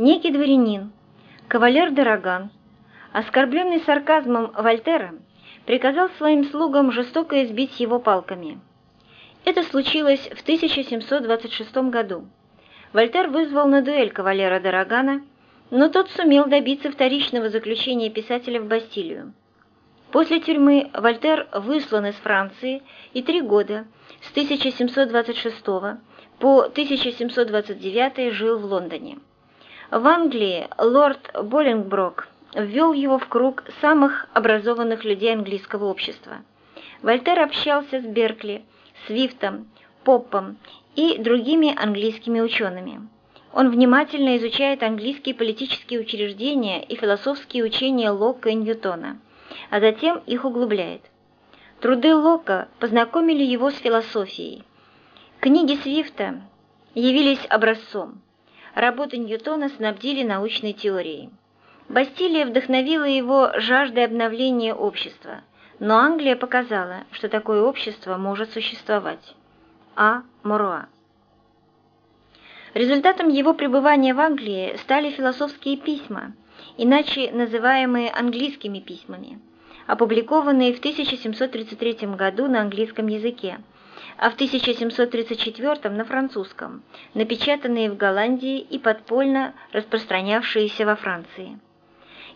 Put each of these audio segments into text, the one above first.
Некий дворянин, кавалер Дороган, оскорбленный сарказмом Вольтера, приказал своим слугам жестоко избить его палками. Это случилось в 1726 году. Вольтер вызвал на дуэль кавалера Дорогана, но тот сумел добиться вторичного заключения писателя в Бастилию. После тюрьмы Вольтер выслан из Франции и три года, с 1726 по 1729 жил в Лондоне. В Англии лорд Боллингброк ввел его в круг самых образованных людей английского общества. Вольтер общался с Беркли, Свифтом, Поппом и другими английскими учеными. Он внимательно изучает английские политические учреждения и философские учения Локка и Ньютона, а затем их углубляет. Труды Лока познакомили его с философией. Книги Свифта явились образцом. Работы Ньютона снабдили научной теорией. Бастилия вдохновила его жаждой обновления общества, но Англия показала, что такое общество может существовать. А. Моруа Результатом его пребывания в Англии стали философские письма, иначе называемые английскими письмами, опубликованные в 1733 году на английском языке, а в 1734 на французском, напечатанные в Голландии и подпольно распространявшиеся во Франции.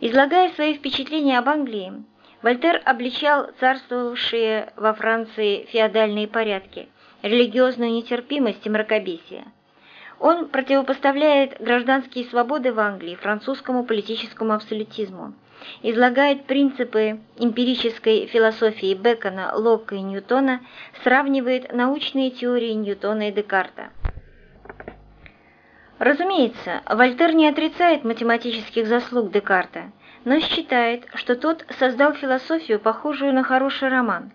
Излагая свои впечатления об Англии, Вольтер обличал царствовавшие во Франции феодальные порядки, религиозную нетерпимость и мракобесие. Он противопоставляет гражданские свободы в Англии французскому политическому абсолютизму, излагает принципы эмпирической философии Бекона, Локка и Ньютона, сравнивает научные теории Ньютона и Декарта. Разумеется, Вольтер не отрицает математических заслуг Декарта, но считает, что тот создал философию, похожую на хороший роман.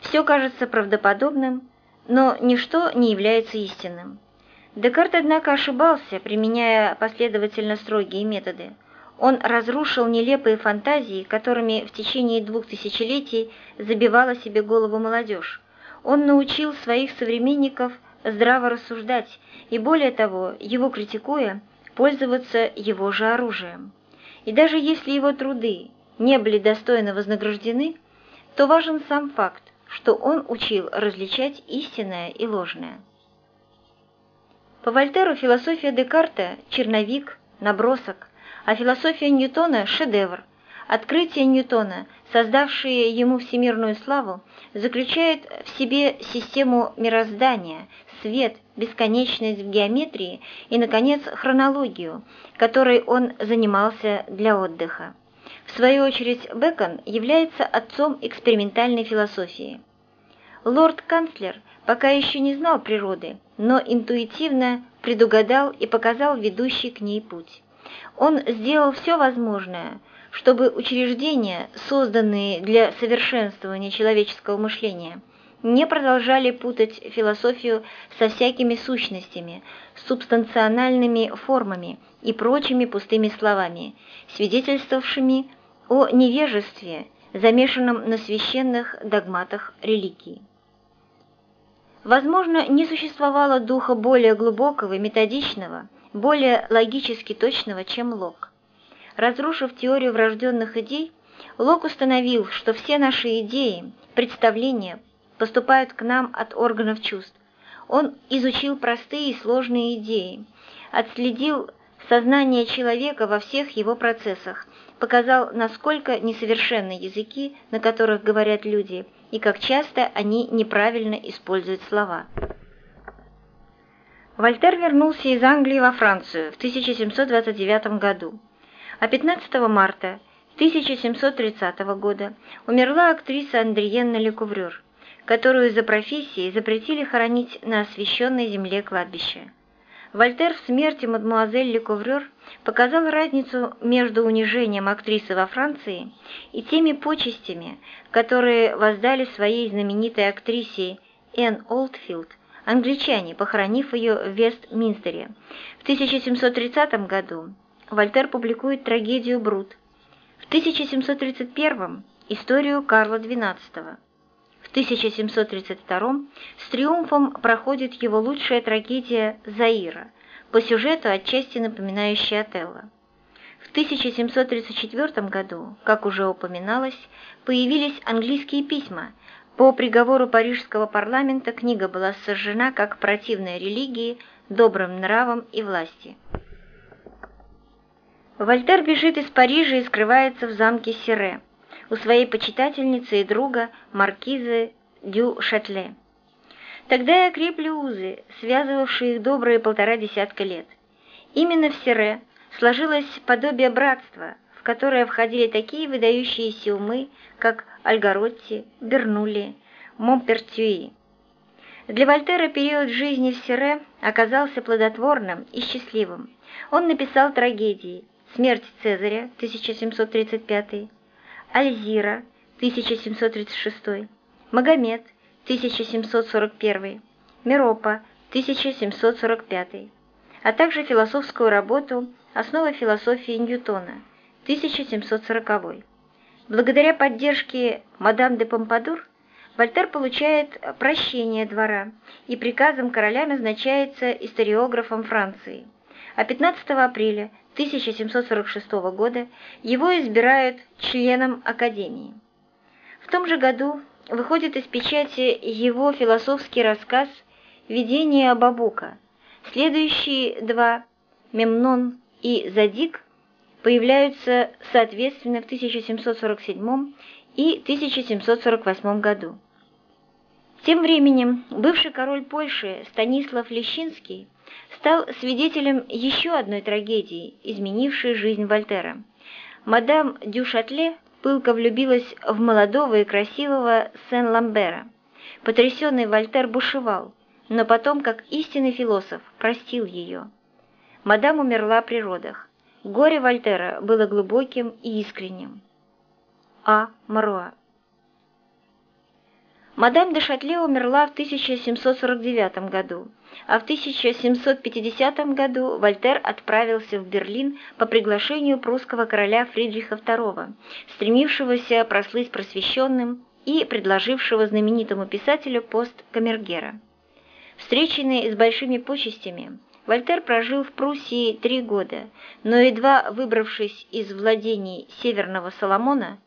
Все кажется правдоподобным, но ничто не является истинным. Декарт, однако, ошибался, применяя последовательно строгие методы. Он разрушил нелепые фантазии, которыми в течение двух тысячелетий забивала себе голову молодежь. Он научил своих современников здраво рассуждать и, более того, его критикуя, пользоваться его же оружием. И даже если его труды не были достойно вознаграждены, то важен сам факт, что он учил различать истинное и ложное. По Вольтеру философия Декарта – черновик, набросок, а философия Ньютона – шедевр. Открытие Ньютона, создавшее ему всемирную славу, заключает в себе систему мироздания, свет, бесконечность в геометрии и, наконец, хронологию, которой он занимался для отдыха. В свою очередь, Бекон является отцом экспериментальной философии. Лорд-канцлер пока еще не знал природы, но интуитивно предугадал и показал ведущий к ней путь. Он сделал все возможное, чтобы учреждения, созданные для совершенствования человеческого мышления, не продолжали путать философию со всякими сущностями, субстанциональными формами и прочими пустыми словами, свидетельствовавшими о невежестве, замешанном на священных догматах религии. Возможно, не существовало духа более глубокого и методичного, более логически точного, чем Лок. Разрушив теорию врожденных идей, Лок установил, что все наши идеи, представления поступают к нам от органов чувств. Он изучил простые и сложные идеи, отследил сознание человека во всех его процессах, показал, насколько несовершенны языки, на которых говорят люди – и как часто они неправильно используют слова. Вольтер вернулся из Англии во Францию в 1729 году, а 15 марта 1730 года умерла актриса Андриенна Лекуврер, которую за профессией запретили хоронить на освященной земле кладбище. Вольтер в смерти мадмуазель Лекуврер показал разницу между унижением актрисы во Франции и теми почестями, которые воздали своей знаменитой актрисе Энн Олдфилд, англичане, похоронив ее в Вестминстере. В 1730 году Вольтер публикует трагедию «Брут», в 1731 – историю Карла XII. В 1732 с триумфом проходит его лучшая трагедия «Заира», по сюжету отчасти напоминающий Отелло. В 1734 году, как уже упоминалось, появились английские письма. По приговору парижского парламента книга была сожжена как противная религии, добрым нравам и власти. Вольтер бежит из Парижа и скрывается в замке Сире у своей почитательницы и друга маркизы Дю Шатле. Тогда и окрепли узы, связывавшие их добрые полтора десятка лет. Именно в Сире сложилось подобие братства, в которое входили такие выдающиеся умы, как Альгаротти, Бернулли, Момпертюи. Для Вольтера период жизни в Сире оказался плодотворным и счастливым. Он написал трагедии «Смерть Цезаря» 1735, «Альзира» 1736, «Магомед» 1741, «Миропа» 1745, а также философскую работу «Основа философии Ньютона» 1740. Благодаря поддержке мадам де Помпадур Вольтер получает прощение двора и приказом короля назначается историографом Франции. А 15 апреля 1746 года его избирают членом Академии. В том же году выходит из печати его философский рассказ «Видение Бабука». Следующие два «Мемнон» и «Задик» появляются соответственно в 1747 и 1748 году. Тем временем бывший король Польши Станислав Лещинский стал свидетелем еще одной трагедии, изменившей жизнь Вольтера. Мадам Дюшатле пылко влюбилась в молодого и красивого Сен-Ламбера. Потрясенный Вольтер бушевал, но потом, как истинный философ, простил ее. Мадам умерла при родах. Горе Вольтера было глубоким и искренним. А. Маруа Мадам де Шатле умерла в 1749 году, а в 1750 году Вольтер отправился в Берлин по приглашению прусского короля Фридриха II, стремившегося прослыть просвещенным и предложившего знаменитому писателю пост камергера. Встреченный с большими почестями, Вольтер прожил в Пруссии три года, но едва выбравшись из владений Северного Соломона,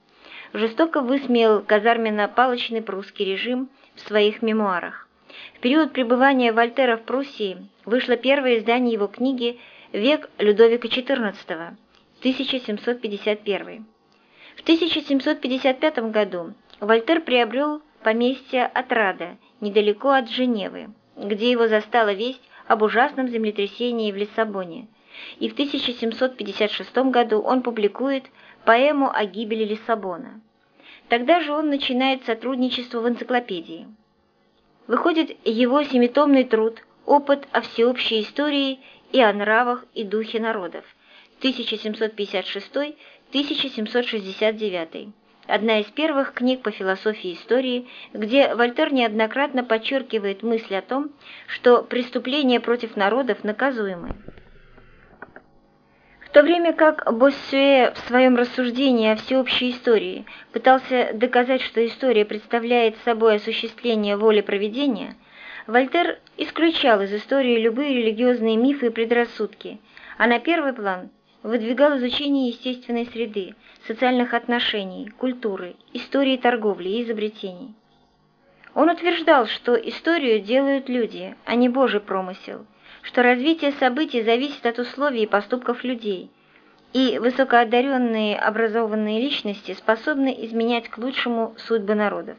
жестоко высмеял казарменно-палочный прусский режим в своих мемуарах. В период пребывания Вольтера в Пруссии вышло первое издание его книги «Век Людовика XIV» 1751. В 1755 году Вольтер приобрел поместье Отрада, недалеко от Женевы, где его застала весть об ужасном землетрясении в Лиссабоне, и в 1756 году он публикует поэму о гибели Лиссабона. Тогда же он начинает сотрудничество в энциклопедии. Выходит его семитомный труд «Опыт о всеобщей истории и о нравах и духе народов» 1756-1769, одна из первых книг по философии истории, где Вольтер неоднократно подчеркивает мысль о том, что преступления против народов наказуемы. То время как Боссюэ в своем рассуждении о всеобщей истории пытался доказать, что история представляет собой осуществление воли проведения, Вольтер исключал из истории любые религиозные мифы и предрассудки, а на первый план выдвигал изучение естественной среды, социальных отношений, культуры, истории торговли и изобретений. Он утверждал, что историю делают люди, а не Божий промысел – что развитие событий зависит от условий и поступков людей, и высокоодаренные образованные личности способны изменять к лучшему судьбы народов.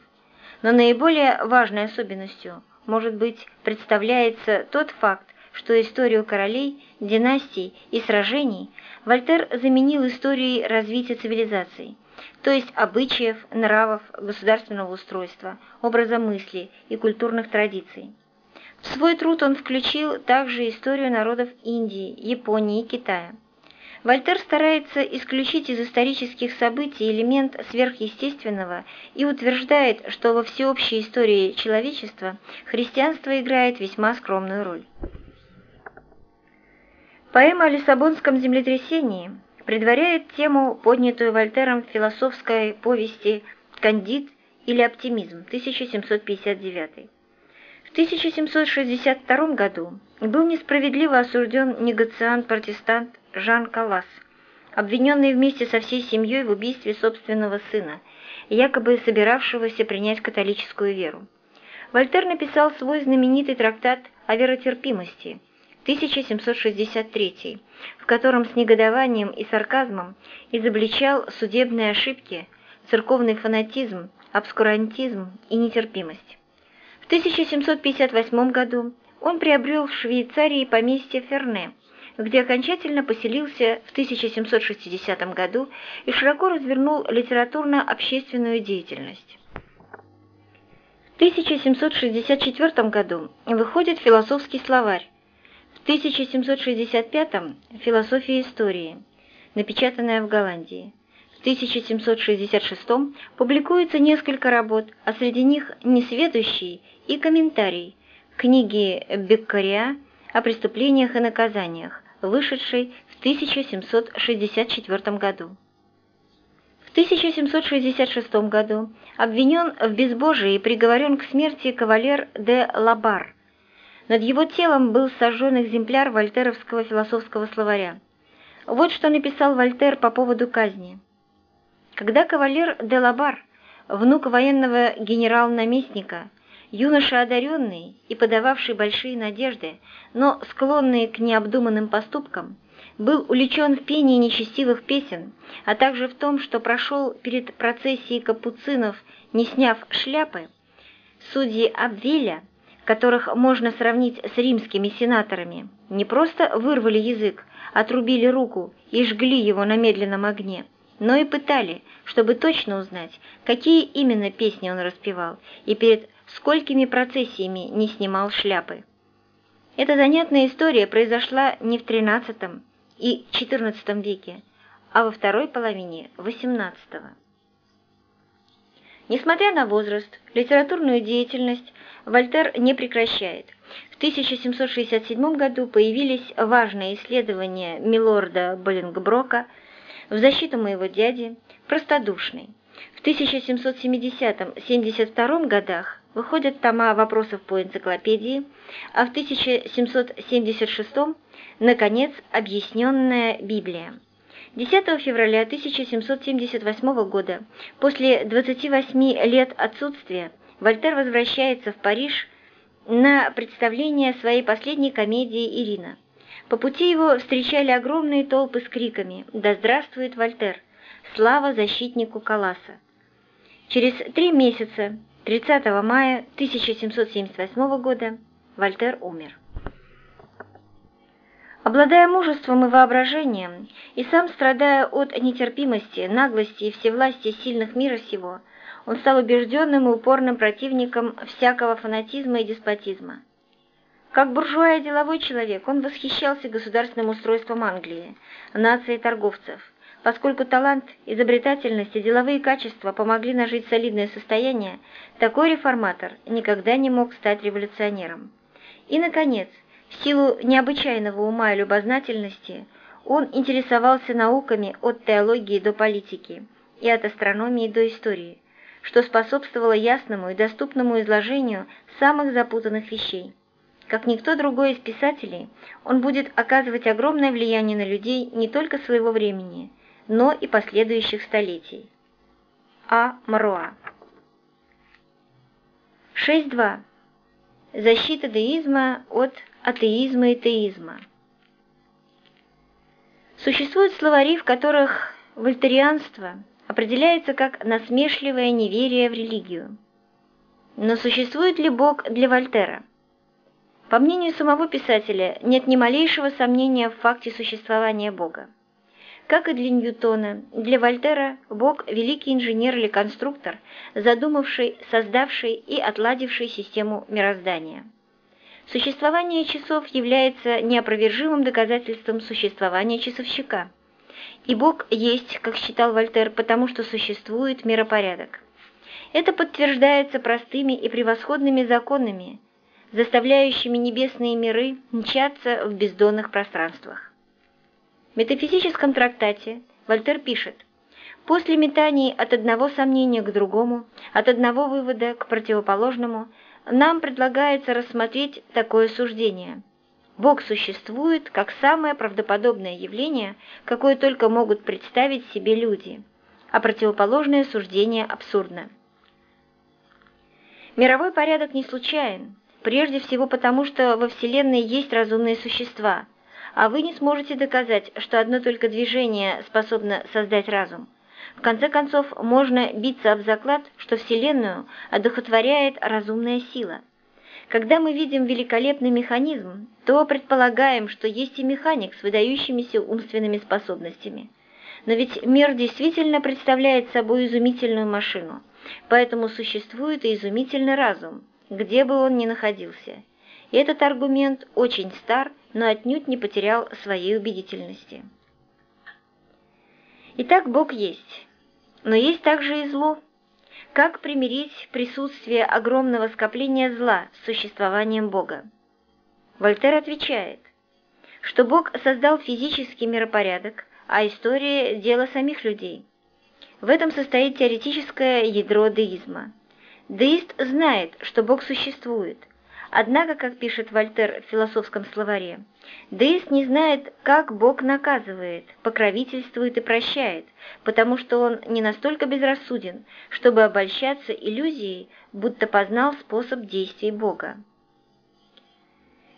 Но наиболее важной особенностью, может быть, представляется тот факт, что историю королей, династий и сражений Вольтер заменил историей развития цивилизаций, то есть обычаев, нравов, государственного устройства, образа мысли и культурных традиций. В свой труд он включил также историю народов Индии, Японии и Китая. Вольтер старается исключить из исторических событий элемент сверхъестественного и утверждает, что во всеобщей истории человечества христианство играет весьма скромную роль. Поэма о Лиссабонском землетрясении предваряет тему, поднятую Вольтером в философской повести «Кандид» или «Оптимизм» 1759. 1762 году был несправедливо осужден негациант-протестант Жан Калас, обвиненный вместе со всей семьей в убийстве собственного сына, якобы собиравшегося принять католическую веру. Вольтер написал свой знаменитый трактат о веротерпимости 1763, в котором с негодованием и сарказмом изобличал судебные ошибки, церковный фанатизм, обскурантизм и нетерпимость. В 1758 году он приобрел в Швейцарии поместье Ферне, где окончательно поселился в 1760 году и широко развернул литературно-общественную деятельность. В 1764 году выходит философский словарь, в 1765 «Философия истории», напечатанная в Голландии. В 1766 публикуется несколько работ, а среди них «Несведущий» и «Комментарий» книги Беккаря о преступлениях и наказаниях, вышедшей в 1764 году. В 1766 году обвинен в безбожии и приговорен к смерти кавалер де Лабар. Над его телом был сожжен экземпляр вольтеровского философского словаря. Вот что написал Вольтер по поводу казни. Когда кавалер де Лабар, внук военного генерал-наместника, Юноша одаренный и подававший большие надежды, но склонный к необдуманным поступкам, был увлечен в пении нечестивых песен, а также в том, что прошел перед процессией капуцинов, не сняв шляпы, судьи Абвеля, которых можно сравнить с римскими сенаторами, не просто вырвали язык, отрубили руку и жгли его на медленном огне, но и пытали, чтобы точно узнать, какие именно песни он распевал, и перед сколькими процессиями не снимал шляпы. Эта занятная история произошла не в XIII и XIV веке, а во второй половине XVIII. Несмотря на возраст, литературную деятельность Вольтер не прекращает. В 1767 году появились важные исследования милорда Боллингброка в защиту моего дяди, простодушный. В 1770-72 годах выходят тома вопросов по энциклопедии, а в 1776 наконец, объясненная Библия. 10 февраля 1778 года, после 28 лет отсутствия, Вольтер возвращается в Париж на представление своей последней комедии «Ирина». По пути его встречали огромные толпы с криками «Да здравствует Вольтер! Слава защитнику Каласа!». Через три месяца 30 мая 1778 года Вольтер умер. Обладая мужеством и воображением, и сам страдая от нетерпимости, наглости и всевластия сильных мира сего, он стал убежденным и упорным противником всякого фанатизма и деспотизма. Как буржуа и деловой человек, он восхищался государственным устройством Англии, нацией торговцев – Поскольку талант, изобретательность и деловые качества помогли нажить солидное состояние, такой реформатор никогда не мог стать революционером. И, наконец, в силу необычайного ума и любознательности, он интересовался науками от теологии до политики и от астрономии до истории, что способствовало ясному и доступному изложению самых запутанных вещей. Как никто другой из писателей, он будет оказывать огромное влияние на людей не только своего времени – но и последующих столетий. А. Маруа 6.2. Защита деизма от атеизма и теизма. Существуют словари, в которых вольтерианство определяется как насмешливое неверие в религию. Но существует ли Бог для Вольтера? По мнению самого писателя, нет ни малейшего сомнения в факте существования Бога. Как и для Ньютона, для Вольтера Бог – великий инженер или конструктор, задумавший, создавший и отладивший систему мироздания. Существование часов является неопровержимым доказательством существования часовщика. И Бог есть, как считал Вольтер, потому что существует миропорядок. Это подтверждается простыми и превосходными законами, заставляющими небесные миры мчаться в бездонных пространствах. В метафизическом трактате Вольтер пишет, «После метаний от одного сомнения к другому, от одного вывода к противоположному, нам предлагается рассмотреть такое суждение. Бог существует как самое правдоподобное явление, какое только могут представить себе люди, а противоположное суждение абсурдно. Мировой порядок не случайен, прежде всего потому, что во Вселенной есть разумные существа, а вы не сможете доказать, что одно только движение способно создать разум. В конце концов, можно биться об заклад, что Вселенную одухотворяет разумная сила. Когда мы видим великолепный механизм, то предполагаем, что есть и механик с выдающимися умственными способностями. Но ведь мир действительно представляет собой изумительную машину, поэтому существует и изумительный разум, где бы он ни находился. И этот аргумент очень стар, но отнюдь не потерял своей убедительности. Итак, Бог есть. Но есть также и зло. Как примирить присутствие огромного скопления зла с существованием Бога? Вольтер отвечает, что Бог создал физический миропорядок, а история – дело самих людей. В этом состоит теоретическое ядро деизма. Деист знает, что Бог существует – Однако, как пишет Вольтер в философском словаре, Деист не знает, как Бог наказывает, покровительствует и прощает, потому что он не настолько безрассуден, чтобы обольщаться иллюзией, будто познал способ действий Бога.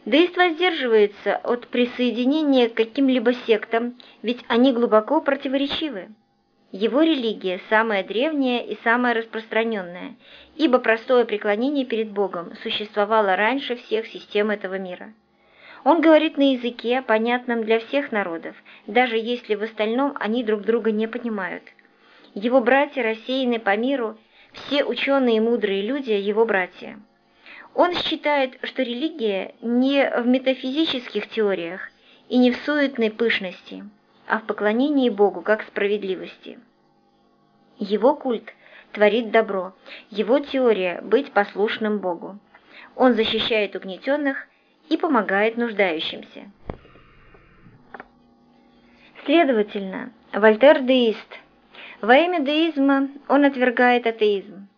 Деист воздерживается от присоединения к каким-либо сектам, ведь они глубоко противоречивы. Его религия самая древняя и самая распространенная, ибо простое преклонение перед Богом существовало раньше всех систем этого мира. Он говорит на языке, понятном для всех народов, даже если в остальном они друг друга не понимают. Его братья рассеяны по миру, все ученые и мудрые люди – его братья. Он считает, что религия не в метафизических теориях и не в суетной пышности – а в поклонении Богу как справедливости. Его культ творит добро, его теория – быть послушным Богу. Он защищает угнетенных и помогает нуждающимся. Следовательно, Вольтер – деист. Во имя деизма он отвергает атеизм.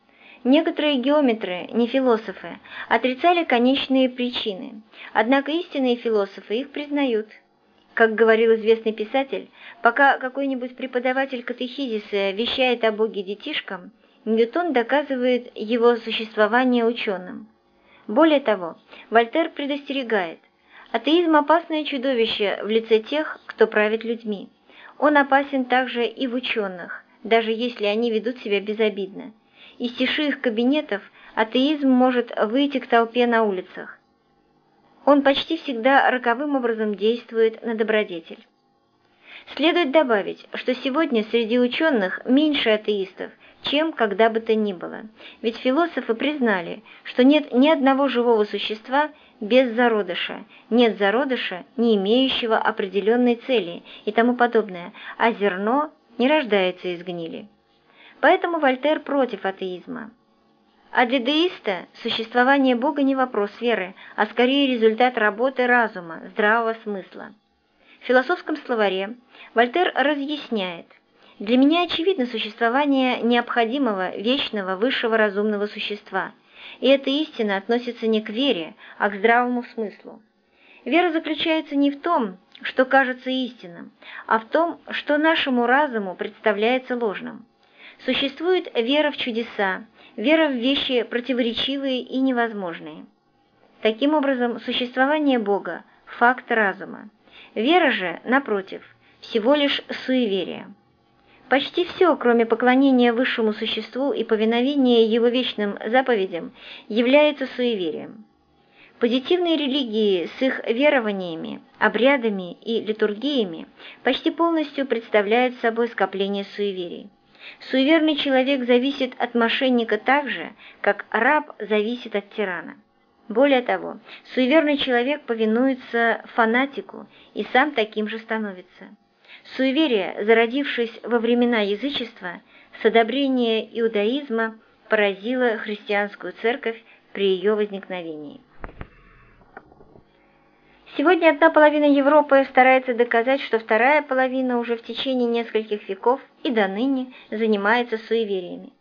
Некоторые геометры, не философы, отрицали конечные причины, однако истинные философы их признают – как говорил известный писатель, пока какой-нибудь преподаватель катехизиса вещает о Боге детишкам, Ньютон доказывает его существование ученым. Более того, Вольтер предостерегает, атеизм – опасное чудовище в лице тех, кто правит людьми. Он опасен также и в ученых, даже если они ведут себя безобидно. Из тиши их кабинетов атеизм может выйти к толпе на улицах он почти всегда роковым образом действует на добродетель. Следует добавить, что сегодня среди ученых меньше атеистов, чем когда бы то ни было, ведь философы признали, что нет ни одного живого существа без зародыша, нет зародыша, не имеющего определенной цели и тому подобное, а зерно не рождается из гнили. Поэтому Вольтер против атеизма. А для деиста существование Бога не вопрос веры, а скорее результат работы разума, здравого смысла. В философском словаре Вольтер разъясняет, «Для меня очевидно существование необходимого, вечного, высшего разумного существа, и эта истина относится не к вере, а к здравому смыслу. Вера заключается не в том, что кажется истинным, а в том, что нашему разуму представляется ложным. Существует вера в чудеса, вера в вещи противоречивые и невозможные. Таким образом, существование Бога – факт разума. Вера же, напротив, всего лишь суеверие. Почти все, кроме поклонения высшему существу и повиновения его вечным заповедям, является суеверием. Позитивные религии с их верованиями, обрядами и литургиями почти полностью представляют собой скопление суеверий. Суеверный человек зависит от мошенника так же, как раб зависит от тирана. Более того, суеверный человек повинуется фанатику и сам таким же становится. Суеверие, зародившись во времена язычества, с одобрения иудаизма поразило христианскую церковь при ее возникновении. Сегодня одна половина Европы старается доказать, что вторая половина уже в течение нескольких веков и до ныне занимается суевериями.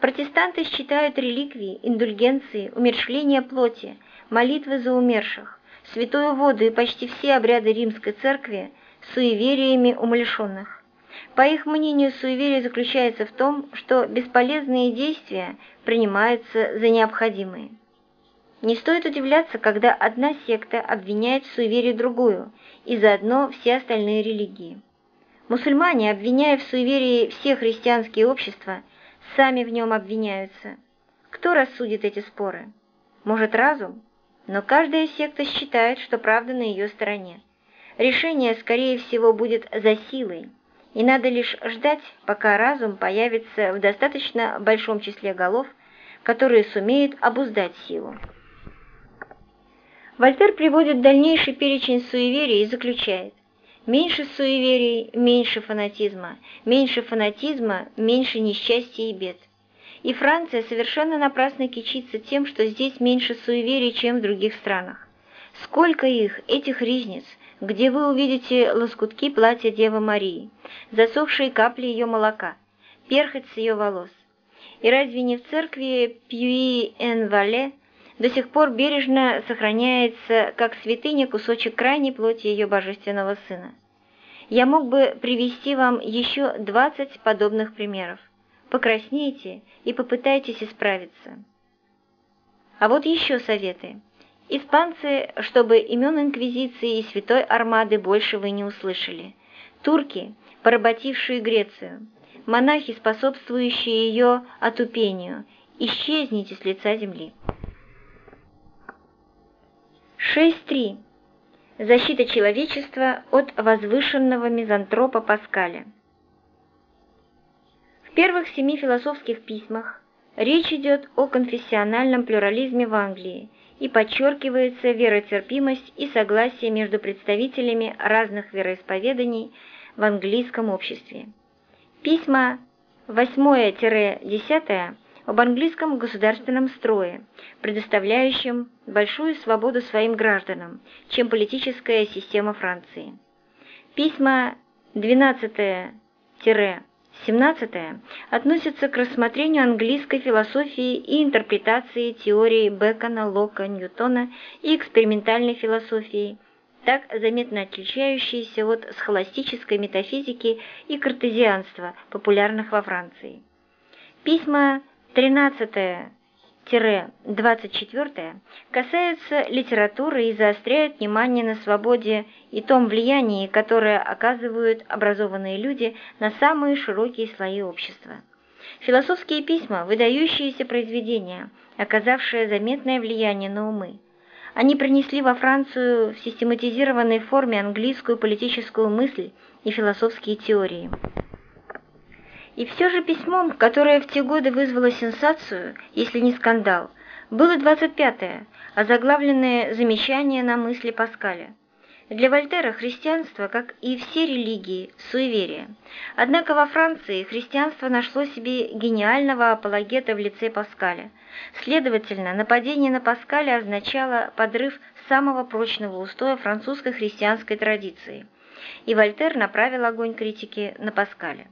Протестанты считают реликвии, индульгенции, умерщвление плоти, молитвы за умерших, святую воду и почти все обряды римской церкви суевериями умалишенных. По их мнению, суеверие заключается в том, что бесполезные действия принимаются за необходимые. Не стоит удивляться, когда одна секта обвиняет в суеверии другую, и заодно все остальные религии. Мусульмане, обвиняя в суеверии все христианские общества, сами в нем обвиняются. Кто рассудит эти споры? Может, разум? Но каждая секта считает, что правда на ее стороне. Решение, скорее всего, будет за силой, и надо лишь ждать, пока разум появится в достаточно большом числе голов, которые сумеют обуздать силу. Вольтер приводит дальнейший перечень суеверий и заключает «Меньше суеверий – меньше фанатизма, меньше фанатизма – меньше несчастья и бед». И Франция совершенно напрасно кичится тем, что здесь меньше суеверий, чем в других странах. Сколько их, этих ризниц, где вы увидите лоскутки платья Девы Марии, засохшие капли ее молока, перхоть с ее волос. И разве не в церкви Пьюи-Эн-Вале до сих пор бережно сохраняется, как святыня, кусочек крайней плоти ее божественного сына? Я мог бы привести вам еще 20 подобных примеров. Покраснейте и попытайтесь исправиться. А вот еще советы. Испанцы, чтобы имен Инквизиции и Святой Армады больше вы не услышали. Турки, поработившие Грецию. Монахи, способствующие ее отупению. Исчезните с лица земли. 6.3. Защита человечества от возвышенного мизантропа Паскаля. В первых семи философских письмах речь идет о конфессиональном плюрализме в Англии и подчеркивается веротерпимость и согласие между представителями разных вероисповеданий в английском обществе. Письма 8-10 об английском государственном строе, предоставляющем большую свободу своим гражданам, чем политическая система Франции. Письма 12 17 относится к рассмотрению английской философии и интерпретации теории Бекона, Лока, Ньютона и экспериментальной философии, так заметно отличающейся от схоластической метафизики и картезианства, популярных во Франции. Письма 13 24 касаются литературы и заостряют внимание на свободе и том влиянии, которое оказывают образованные люди на самые широкие слои общества. Философские письма – выдающиеся произведения, оказавшие заметное влияние на умы. Они принесли во Францию в систематизированной форме английскую политическую мысль и философские теории. И все же письмом, которое в те годы вызвало сенсацию, если не скандал, было 25-е, озаглавленное «Замечание на мысли Паскаля». Для Вольтера христианство, как и все религии, суеверие. Однако во Франции христианство нашло себе гениального апологета в лице Паскаля. Следовательно, нападение на Паскаля означало подрыв самого прочного устоя французской христианской традиции. И Вольтер направил огонь критики на Паскаля.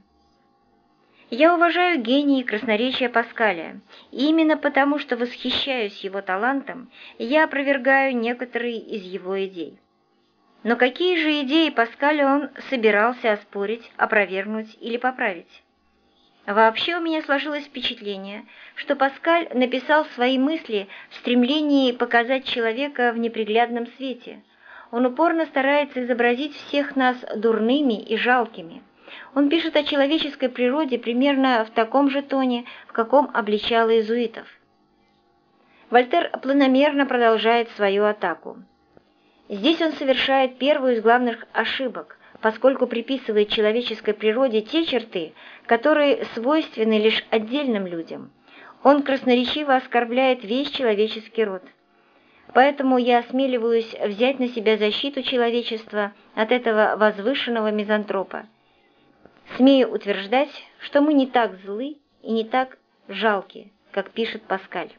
Я уважаю гений и красноречие Паскаля, и именно потому, что восхищаюсь его талантом, я опровергаю некоторые из его идей. Но какие же идеи Паскаля он собирался оспорить, опровергнуть или поправить? Вообще у меня сложилось впечатление, что Паскаль написал свои мысли в стремлении показать человека в неприглядном свете. Он упорно старается изобразить всех нас дурными и жалкими – он пишет о человеческой природе примерно в таком же тоне, в каком обличал иезуитов. Вольтер планомерно продолжает свою атаку. Здесь он совершает первую из главных ошибок, поскольку приписывает человеческой природе те черты, которые свойственны лишь отдельным людям. Он красноречиво оскорбляет весь человеческий род. Поэтому я осмеливаюсь взять на себя защиту человечества от этого возвышенного мизантропа. Смею утверждать, что мы не так злы и не так жалки, как пишет Паскаль.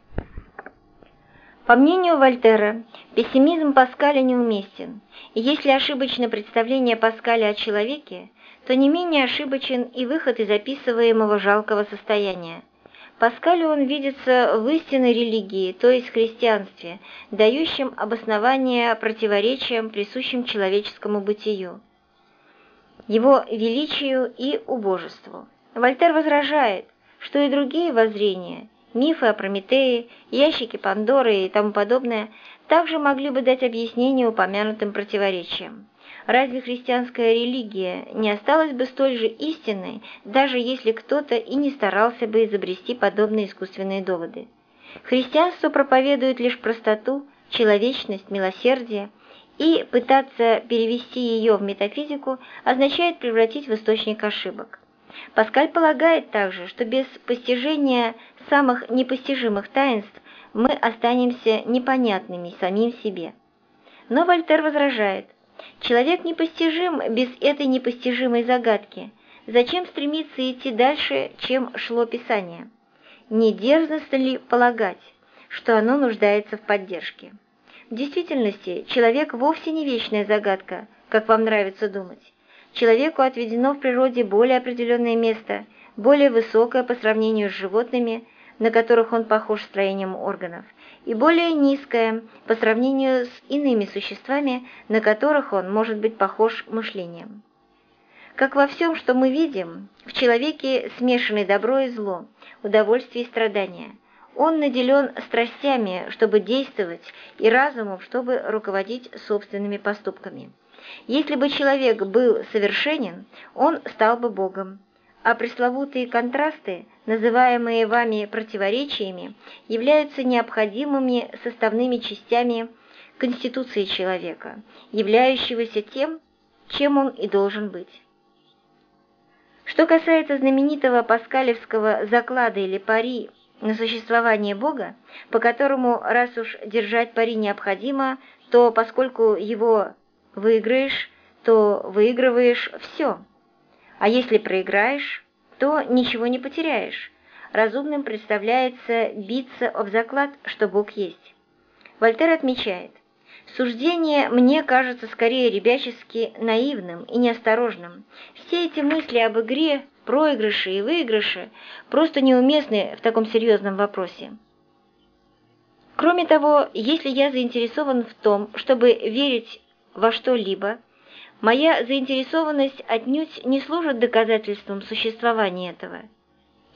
По мнению Вольтера, пессимизм Паскаля неуместен, и если ошибочно представление Паскаля о человеке, то не менее ошибочен и выход из описываемого жалкого состояния. Паскалю он видится в истинной религии, то есть христианстве, дающем обоснование противоречиям, присущим человеческому бытию, его величию и убожеству. Вольтер возражает, что и другие воззрения, мифы о Прометее, ящики Пандоры и тому подобное, также могли бы дать объяснение упомянутым противоречиям. Разве христианская религия не осталась бы столь же истинной, даже если кто-то и не старался бы изобрести подобные искусственные доводы? Христианство проповедует лишь простоту, человечность, милосердие, и пытаться перевести ее в метафизику означает превратить в источник ошибок. Паскаль полагает также, что без постижения самых непостижимых таинств мы останемся непонятными самим себе. Но Вольтер возражает, Человек непостижим без этой непостижимой загадки. Зачем стремиться идти дальше, чем шло Писание? Не дерзостно ли полагать, что оно нуждается в поддержке? В действительности, человек вовсе не вечная загадка, как вам нравится думать. Человеку отведено в природе более определенное место, более высокое по сравнению с животными, на которых он похож строением органов, и более низкое по сравнению с иными существами, на которых он может быть похож мышлением. Как во всем, что мы видим, в человеке смешаны добро и зло, удовольствие и страдания. Он наделен страстями, чтобы действовать, и разумом, чтобы руководить собственными поступками. Если бы человек был совершенен, он стал бы Богом а пресловутые контрасты, называемые вами противоречиями, являются необходимыми составными частями конституции человека, являющегося тем, чем он и должен быть. Что касается знаменитого паскалевского заклада или пари на существование Бога, по которому, раз уж держать пари необходимо, то поскольку его выиграешь, то выигрываешь все – а если проиграешь, то ничего не потеряешь. Разумным представляется биться об заклад, что Бог есть. Вольтер отмечает, Суждение мне кажется скорее ребячески наивным и неосторожным. Все эти мысли об игре, проигрыше и выигрыше просто неуместны в таком серьезном вопросе. Кроме того, если я заинтересован в том, чтобы верить во что-либо, Моя заинтересованность отнюдь не служит доказательством существования этого.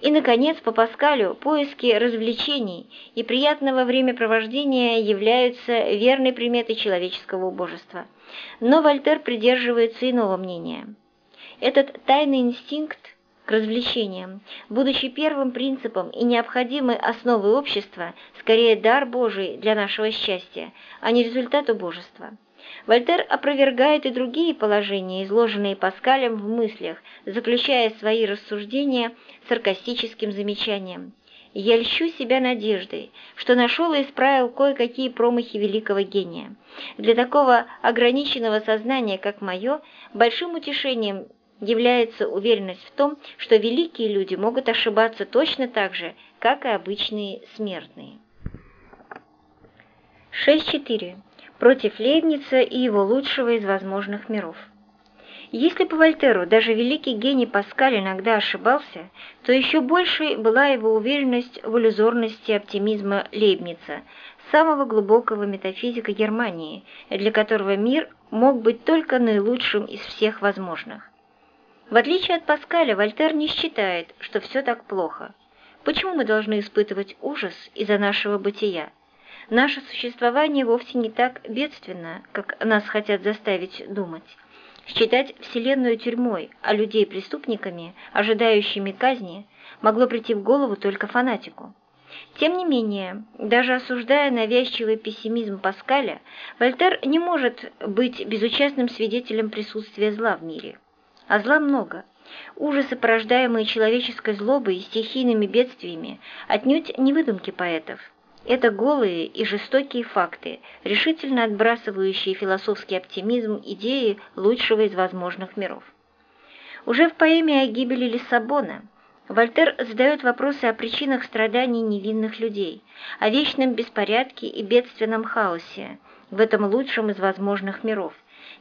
И, наконец, по Паскалю поиски развлечений и приятного времяпровождения являются верной приметой человеческого убожества. Но Вольтер придерживается иного мнения. Этот тайный инстинкт развлечениям, будучи первым принципом и необходимой основой общества, скорее дар Божий для нашего счастья, а не результат убожества. Вольтер опровергает и другие положения, изложенные Паскалем в мыслях, заключая свои рассуждения саркастическим замечанием. «Я льщу себя надеждой, что нашел и исправил кое-какие промахи великого гения. Для такого ограниченного сознания, как мое, большим утешением является уверенность в том, что великие люди могут ошибаться точно так же, как и обычные смертные». 6.4 против Лейбница и его лучшего из возможных миров. Если по Вольтеру даже великий гений Паскаль иногда ошибался, то еще большей была его уверенность в иллюзорности оптимизма Лейбница, самого глубокого метафизика Германии, для которого мир мог быть только наилучшим из всех возможных. В отличие от Паскаля, Вольтер не считает, что все так плохо. Почему мы должны испытывать ужас из-за нашего бытия? Наше существование вовсе не так бедственно, как нас хотят заставить думать. Считать Вселенную тюрьмой, а людей преступниками, ожидающими казни, могло прийти в голову только фанатику. Тем не менее, даже осуждая навязчивый пессимизм Паскаля, Вольтер не может быть безучастным свидетелем присутствия зла в мире. А зла много. Ужасы, порождаемые человеческой злобой и стихийными бедствиями, отнюдь не выдумки поэтов. Это голые и жестокие факты, решительно отбрасывающие философский оптимизм идеи лучшего из возможных миров. Уже в поэме о гибели Лиссабона Вольтер задает вопросы о причинах страданий невинных людей, о вечном беспорядке и бедственном хаосе в этом лучшем из возможных миров.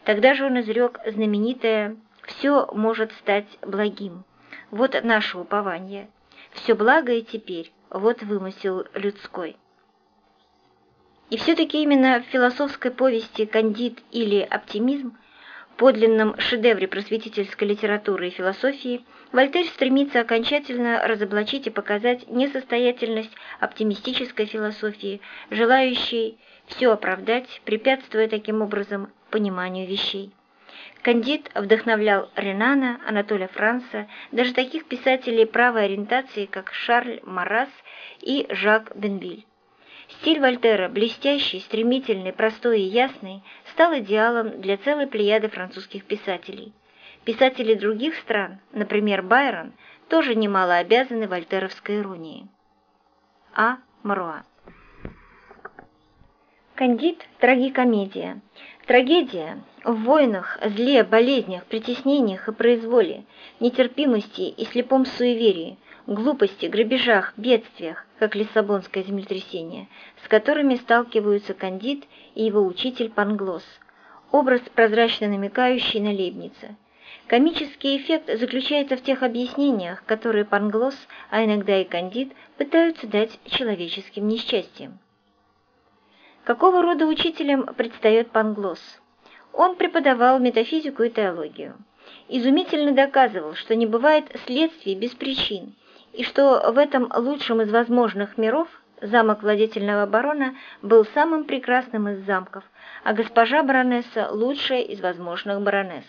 Тогда же он изрек знаменитое «все может стать благим». Вот наше упование – Все благое теперь, вот вымысел людской. И все-таки именно в философской повести «Кандид» или «Оптимизм», подлинном шедевре просветительской литературы и философии, Вольтер стремится окончательно разоблачить и показать несостоятельность оптимистической философии, желающей все оправдать, препятствуя таким образом пониманию вещей. Кандид вдохновлял Ренана, Анатоля Франца, даже таких писателей правой ориентации, как Шарль Марас и Жак Бенвиль. Стиль Вольтера, блестящий, стремительный, простой и ясный, стал идеалом для целой плеяды французских писателей. Писатели других стран, например, Байрон, тоже немало обязаны вольтеровской иронии. А. Маруа Кандид – трагикомедия. Трагедия в войнах, зле, болезнях, притеснениях и произволе, нетерпимости и слепом суеверии, глупости, грабежах, бедствиях, как Лиссабонское землетрясение, с которыми сталкиваются Кандид и его учитель Панглос, образ прозрачно намекающий на Лейбница. Комический эффект заключается в тех объяснениях, которые Панглос, а иногда и Кандид, пытаются дать человеческим несчастьям. Какого рода учителем предстает Панглос? Он преподавал метафизику и теологию. Изумительно доказывал, что не бывает следствий без причин, и что в этом лучшем из возможных миров замок владетельного барона был самым прекрасным из замков, а госпожа баронесса – лучшая из возможных баронесс.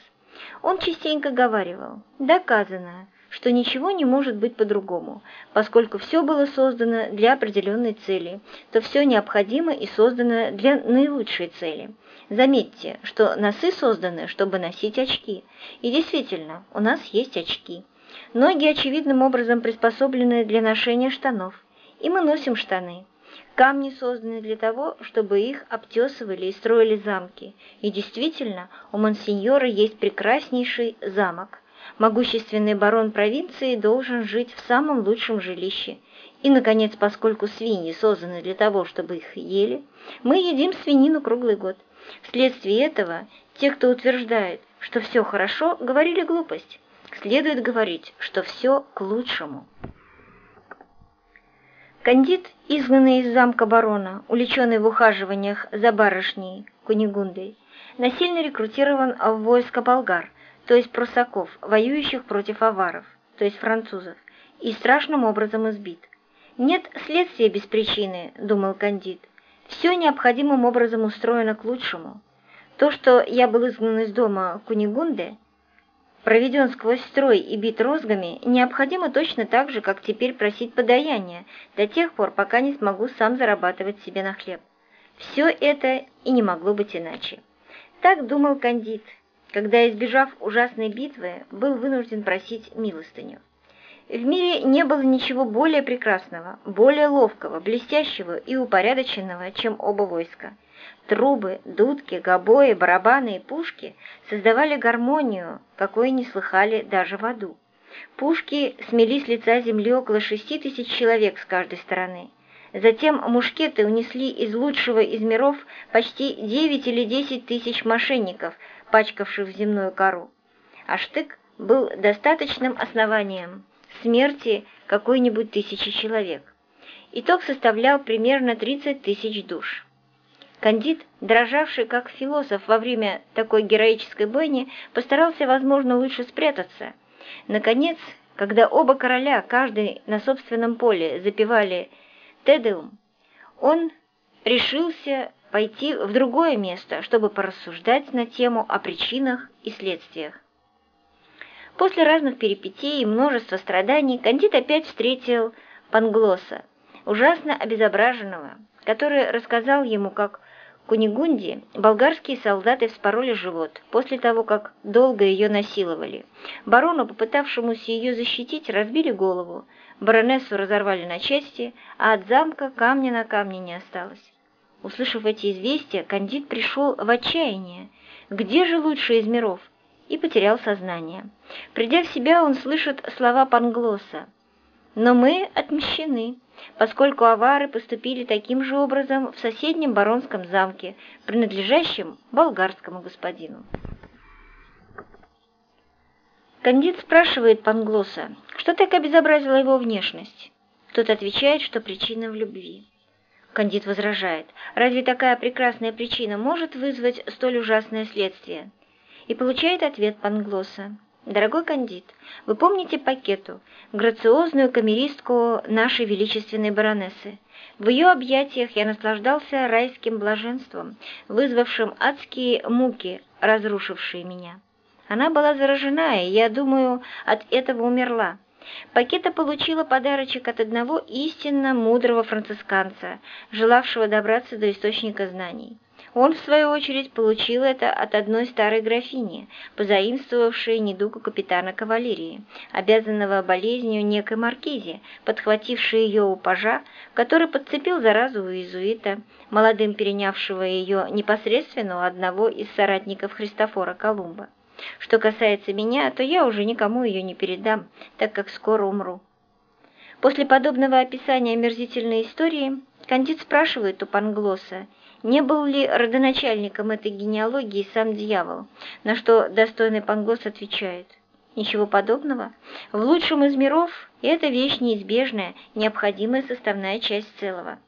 Он частенько говаривал «доказано», что ничего не может быть по-другому, поскольку все было создано для определенной цели, то все необходимо и создано для наилучшей цели. Заметьте, что носы созданы, чтобы носить очки. И действительно, у нас есть очки. Ноги очевидным образом приспособлены для ношения штанов, и мы носим штаны. Камни созданы для того, чтобы их обтесывали и строили замки. И действительно, у Монсеньора есть прекраснейший замок. Могущественный барон провинции должен жить в самом лучшем жилище. И, наконец, поскольку свиньи созданы для того, чтобы их ели, мы едим свинину круглый год. Вследствие этого те, кто утверждает, что все хорошо, говорили глупость. Следует говорить, что все к лучшему. Кандид, изгнанный из замка барона, уличенный в ухаживаниях за барышней Кунигундой, насильно рекрутирован в войско болгар – то есть прусаков, воюющих против аваров, то есть французов, и страшным образом избит. «Нет следствия без причины», — думал Кандид. «Все необходимым образом устроено к лучшему. То, что я был изгнан из дома Кунигунды, проведен сквозь строй и бит розгами, необходимо точно так же, как теперь просить подаяния, до тех пор, пока не смогу сам зарабатывать себе на хлеб. Все это и не могло быть иначе». Так думал Кандид, когда, избежав ужасной битвы, был вынужден просить милостыню. В мире не было ничего более прекрасного, более ловкого, блестящего и упорядоченного, чем оба войска. Трубы, дудки, гобои, барабаны и пушки создавали гармонию, какой не слыхали даже в аду. Пушки смели с лица земли около шести тысяч человек с каждой стороны. Затем мушкеты унесли из лучшего из миров почти девять или десять тысяч мошенников, пачкавших земную кору, а штык был достаточным основанием смерти какой-нибудь тысячи человек. Итог составлял примерно 30 тысяч душ. Кандид, дрожавший как философ во время такой героической бойни, постарался, возможно, лучше спрятаться. Наконец, когда оба короля, каждый на собственном поле, запевали «Тедеум», он решился пойти в другое место, чтобы порассуждать на тему о причинах и следствиях. После разных перипетий и множества страданий Кандид опять встретил Панглоса, ужасно обезображенного, который рассказал ему, как Кунигунди болгарские солдаты вспороли живот после того, как долго ее насиловали. Барону, попытавшемуся ее защитить, разбили голову, баронессу разорвали на части, а от замка камня на камне не осталось. Услышав эти известия, Кандид пришел в отчаяние. Где же лучший из миров? И потерял сознание. Придя в себя, он слышит слова Панглоса. Но мы отмщены, поскольку авары поступили таким же образом в соседнем баронском замке, принадлежащем болгарскому господину. Кандид спрашивает Панглоса, что так обезобразило его внешность. Тот отвечает, что причина в любви. Кандид возражает, разве такая прекрасная причина может вызвать столь ужасное следствие? И получает ответ Панглоса. Дорогой Кандид, вы помните Пакету, грациозную камеристку нашей величественной баронессы? В ее объятиях я наслаждался райским блаженством, вызвавшим адские муки, разрушившие меня. Она была заражена, и, я думаю, от этого умерла. Пакета получила подарочек от одного истинно мудрого францисканца, желавшего добраться до источника знаний. Он, в свою очередь, получил это от одной старой графини, позаимствовавшей недуг у капитана кавалерии, обязанного болезнью некой маркизе, подхватившей ее у пажа, который подцепил заразу у иезуита, молодым перенявшего ее непосредственно у одного из соратников Христофора Колумба. Что касается меня, то я уже никому ее не передам, так как скоро умру. После подобного описания омерзительной истории Кандид спрашивает у Панглоса, не был ли родоначальником этой генеалогии сам дьявол, на что достойный Панглос отвечает Ничего подобного. В лучшем из миров это вещь неизбежная, необходимая составная часть целого.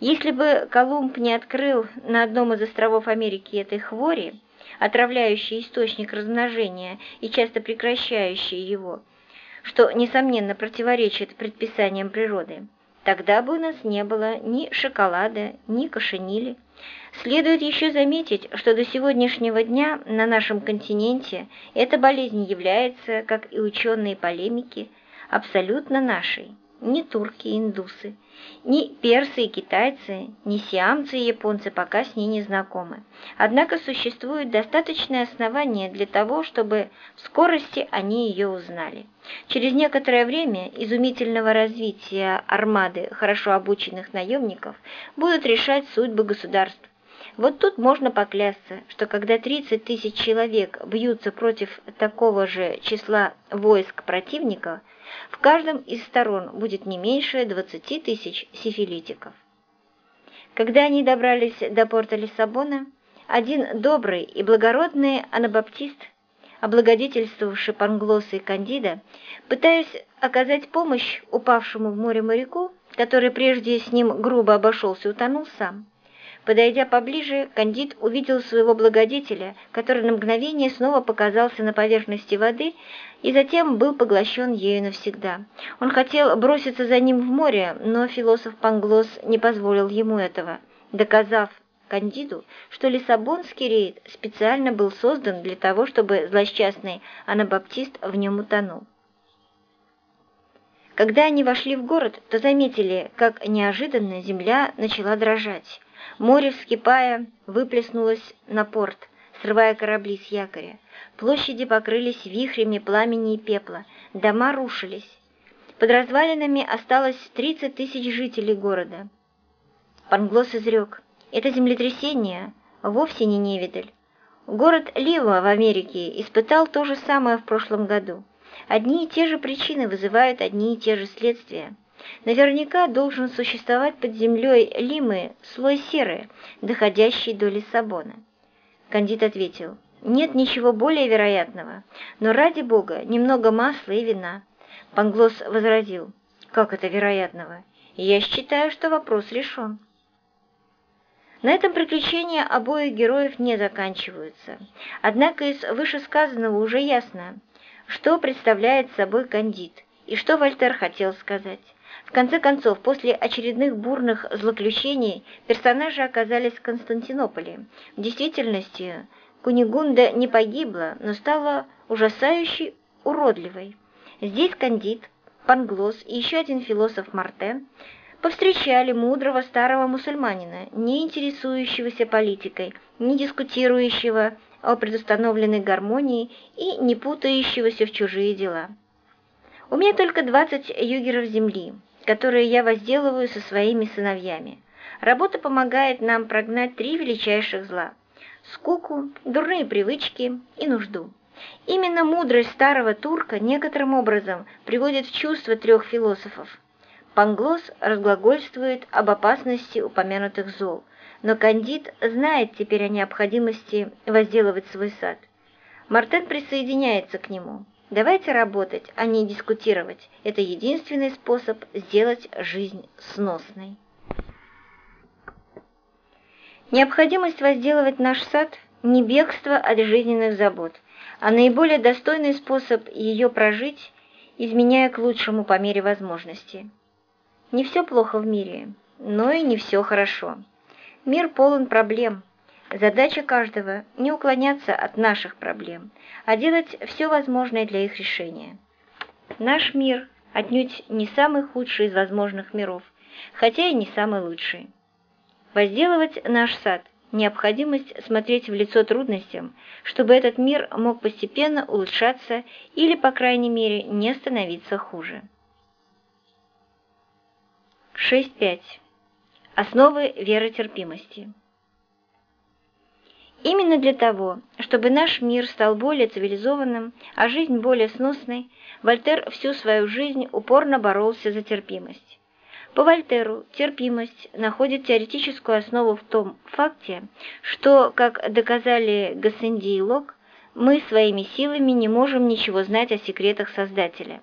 Если бы Колумб не открыл на одном из островов Америки этой хвори, отравляющий источник размножения и часто прекращающий его, что, несомненно, противоречит предписаниям природы, тогда бы у нас не было ни шоколада, ни кошенили. Следует еще заметить, что до сегодняшнего дня на нашем континенте эта болезнь является, как и ученые полемики, абсолютно нашей ни турки и индусы, ни персы и китайцы, ни сиамцы и японцы пока с ней не знакомы. Однако существует достаточное основание для того, чтобы в скорости они ее узнали. Через некоторое время изумительного развития армады хорошо обученных наемников будут решать судьбы государств. Вот тут можно поклясться, что когда 30 тысяч человек бьются против такого же числа войск противника, в каждом из сторон будет не меньше 20 тысяч сифилитиков. Когда они добрались до порта Лиссабона, один добрый и благородный анабаптист, облагодетельствовавший Панглоса и Кандида, пытаясь оказать помощь упавшему в море моряку, который прежде с ним грубо обошелся, утонул сам. Подойдя поближе, Кандид увидел своего благодетеля, который на мгновение снова показался на поверхности воды и затем был поглощен ею навсегда. Он хотел броситься за ним в море, но философ Панглос не позволил ему этого, доказав Кандиду, что Лиссабонский рейд специально был создан для того, чтобы злосчастный анабаптист в нем утонул. Когда они вошли в город, то заметили, как неожиданно земля начала дрожать. Море, вскипая, выплеснулось на порт, срывая корабли с якоря. Площади покрылись вихрями пламени и пепла, дома рушились. Под развалинами осталось 30 тысяч жителей города. Панглос изрек, это землетрясение вовсе не невидаль. Город Лива в Америке испытал то же самое в прошлом году. Одни и те же причины вызывают одни и те же следствия. Наверняка должен существовать под землей Лимы слой серы, доходящий до Лиссабона. Кандид ответил, нет ничего более вероятного, но ради бога немного масла и вина. Панглос возразил, как это вероятного? Я считаю, что вопрос решен. На этом приключения обоих героев не заканчиваются. Однако из вышесказанного уже ясно, что представляет собой Кандид и что Вольтер хотел сказать. В конце концов, после очередных бурных злоключений персонажи оказались в Константинополе. В действительности Кунигунда не погибла, но стала ужасающей уродливой. Здесь Кандид, Панглос и еще один философ Мартен повстречали мудрого старого мусульманина, не интересующегося политикой, не дискутирующего о предустановленной гармонии и не путающегося в чужие дела. У меня только 20 югеров земли, которые я возделываю со своими сыновьями. Работа помогает нам прогнать три величайших зла – скуку, дурные привычки и нужду. Именно мудрость старого турка некоторым образом приводит в чувство трех философов. Панглос разглагольствует об опасности упомянутых зол, но Кандид знает теперь о необходимости возделывать свой сад. Мартен присоединяется к нему. Давайте работать, а не дискутировать. Это единственный способ сделать жизнь сносной. Необходимость возделывать наш сад – не бегство от жизненных забот, а наиболее достойный способ ее прожить, изменяя к лучшему по мере возможности. Не все плохо в мире, но и не все хорошо. Мир полон проблем. Задача каждого – не уклоняться от наших проблем, а делать все возможное для их решения. Наш мир отнюдь не самый худший из возможных миров, хотя и не самый лучший. Возделывать наш сад – необходимость смотреть в лицо трудностям, чтобы этот мир мог постепенно улучшаться или, по крайней мере, не становиться хуже. 6.5. Основы веротерпимости. Именно для того, чтобы наш мир стал более цивилизованным, а жизнь более сносной, Вольтер всю свою жизнь упорно боролся за терпимость. По Вольтеру терпимость находит теоретическую основу в том факте, что, как доказали Гассенди и Лок, мы своими силами не можем ничего знать о секретах Создателя.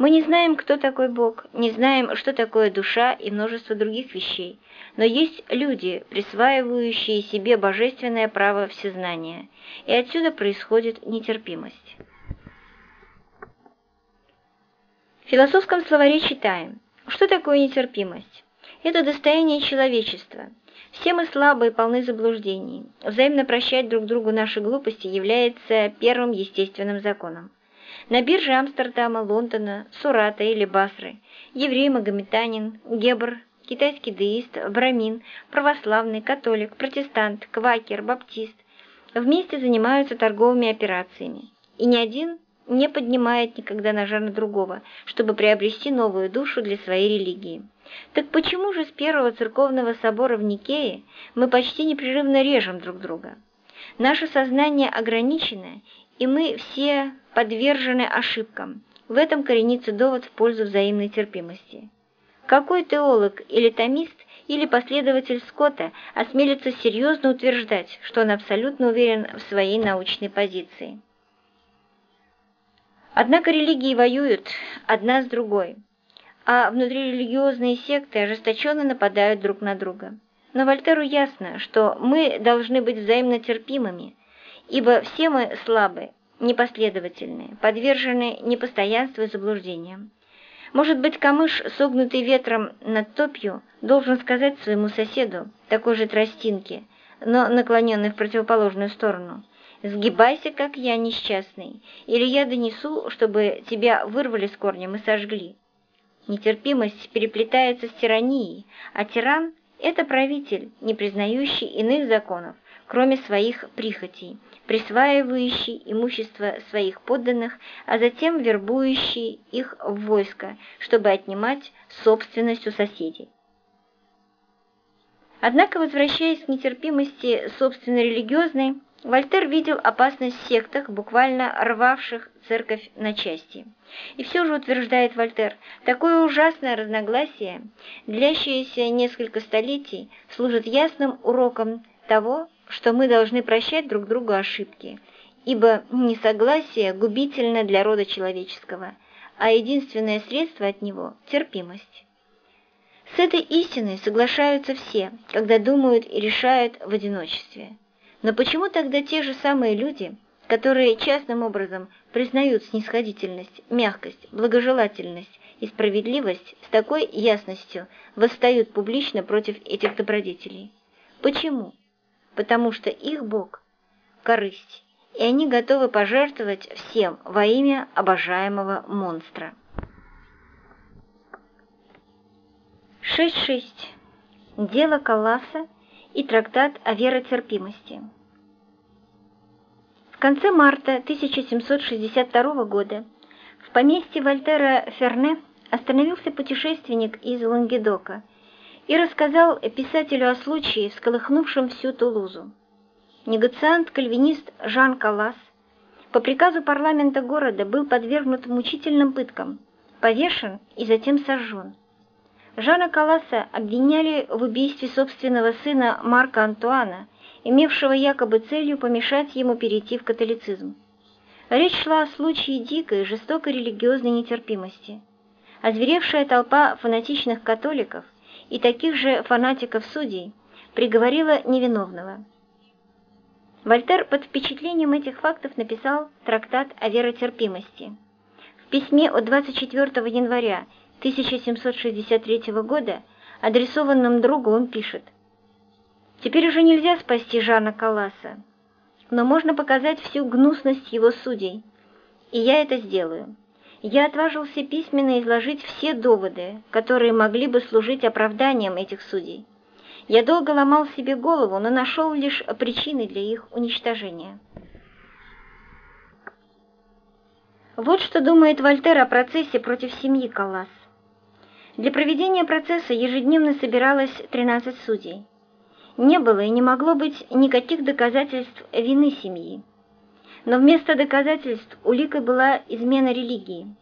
Мы не знаем, кто такой Бог, не знаем, что такое душа и множество других вещей, но есть люди, присваивающие себе божественное право всезнания, и отсюда происходит нетерпимость. В философском словаре читаем – что такое нетерпимость? Это достояние человечества. Все мы слабы и полны заблуждений. Взаимно прощать друг другу наши глупости является первым естественным законом. На бирже Амстердама, Лондона, Сурата или Басры еврей, магометанин, гебр, китайский деист, брамин, православный, католик, протестант, квакер, баптист вместе занимаются торговыми операциями. И ни один не поднимает никогда ножа на другого, чтобы приобрести новую душу для своей религии. Так почему же с первого церковного собора в Никее мы почти непрерывно режем друг друга? Наше сознание ограничено, и мы все подвержены ошибкам. В этом коренится довод в пользу взаимной терпимости. Какой теолог или томист или последователь Скотта осмелится серьезно утверждать, что он абсолютно уверен в своей научной позиции? Однако религии воюют одна с другой, а внутрирелигиозные секты ожесточенно нападают друг на друга. Но Вольтеру ясно, что мы должны быть взаимно терпимыми, ибо все мы слабы, непоследовательны, подвержены непостоянству и заблуждениям. Может быть, камыш, согнутый ветром над топью, должен сказать своему соседу, такой же тростинке, но наклоненный в противоположную сторону – Сгибайся, как я, несчастный, или я донесу, чтобы тебя вырвали с корнем и сожгли. Нетерпимость переплетается с тиранией, а тиран – это правитель, не признающий иных законов, кроме своих прихотей, присваивающий имущество своих подданных, а затем вербующий их в войско, чтобы отнимать собственность у соседей. Однако, возвращаясь к нетерпимости собственно религиозной, Вольтер видел опасность в сектах, буквально рвавших церковь на части. И все же, утверждает Вольтер, такое ужасное разногласие, длящееся несколько столетий, служит ясным уроком того, что мы должны прощать друг другу ошибки, ибо несогласие губительно для рода человеческого, а единственное средство от него – терпимость. С этой истиной соглашаются все, когда думают и решают в одиночестве. Но почему тогда те же самые люди, которые частным образом признают снисходительность, мягкость, благожелательность и справедливость, с такой ясностью восстают публично против этих добродетелей? Почему? Потому что их Бог – корысть, и они готовы пожертвовать всем во имя обожаемого монстра. 6.6. Дело Калласа – и трактат о веротерпимости. В конце марта 1762 года в поместье Вольтера Ферне остановился путешественник из Лангедока и рассказал писателю о случае, всколыхнувшем всю Тулузу. Негациант-кальвинист Жан Калас по приказу парламента города был подвергнут мучительным пыткам, повешен и затем сожжен. Жана Каласа обвиняли в убийстве собственного сына Марка Антуана, имевшего якобы целью помешать ему перейти в католицизм. Речь шла о случае дикой, жестокой религиозной нетерпимости. Озверевшая толпа фанатичных католиков и таких же фанатиков-судей приговорила невиновного. Вольтер под впечатлением этих фактов написал трактат о веротерпимости. В письме от 24 января 1763 года, адресованном другу, он пишет «Теперь уже нельзя спасти Жана Каласа, но можно показать всю гнусность его судей, и я это сделаю. Я отважился письменно изложить все доводы, которые могли бы служить оправданием этих судей. Я долго ломал себе голову, но нашел лишь причины для их уничтожения. Вот что думает Вольтер о процессе против семьи Каллас. Для проведения процесса ежедневно собиралось 13 судей. Не было и не могло быть никаких доказательств вины семьи. Но вместо доказательств уликой была измена религии.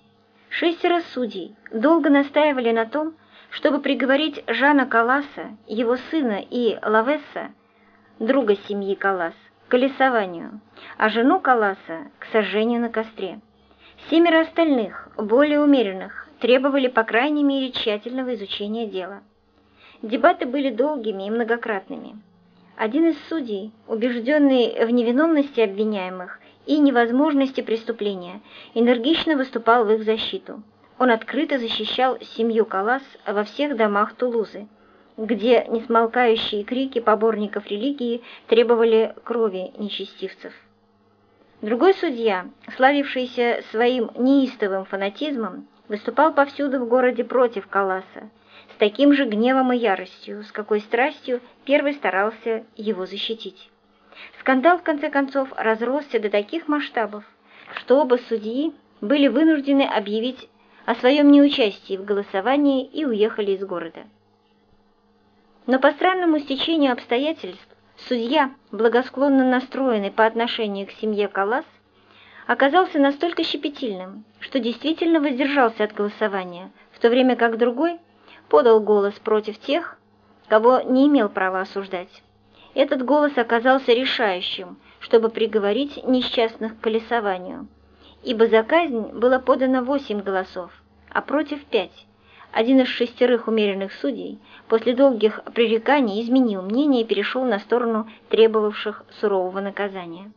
Шестеро судей долго настаивали на том, чтобы приговорить Жана Каласа, его сына и Лавесса, друга семьи Калас, к колесованию, а жену Каласа к сожжению на костре. Семеро остальных, более умеренных, требовали по крайней мере тщательного изучения дела. Дебаты были долгими и многократными. Один из судей, убежденный в невиновности обвиняемых и невозможности преступления, энергично выступал в их защиту. Он открыто защищал семью Калас во всех домах Тулузы, где несмолкающие крики поборников религии требовали крови нечестивцев. Другой судья, славившийся своим неистовым фанатизмом, выступал повсюду в городе против Каласа, с таким же гневом и яростью, с какой страстью первый старался его защитить. Скандал, в конце концов, разросся до таких масштабов, что оба судьи были вынуждены объявить о своем неучастии в голосовании и уехали из города. Но по странному стечению обстоятельств судья, благосклонно настроенный по отношению к семье Калас, оказался настолько щепетильным, что действительно воздержался от голосования, в то время как другой подал голос против тех, кого не имел права осуждать. Этот голос оказался решающим, чтобы приговорить несчастных к колесованию, ибо за казнь было подано восемь голосов, а против пять. Один из шестерых умеренных судей после долгих пререканий изменил мнение и перешел на сторону требовавших сурового наказания.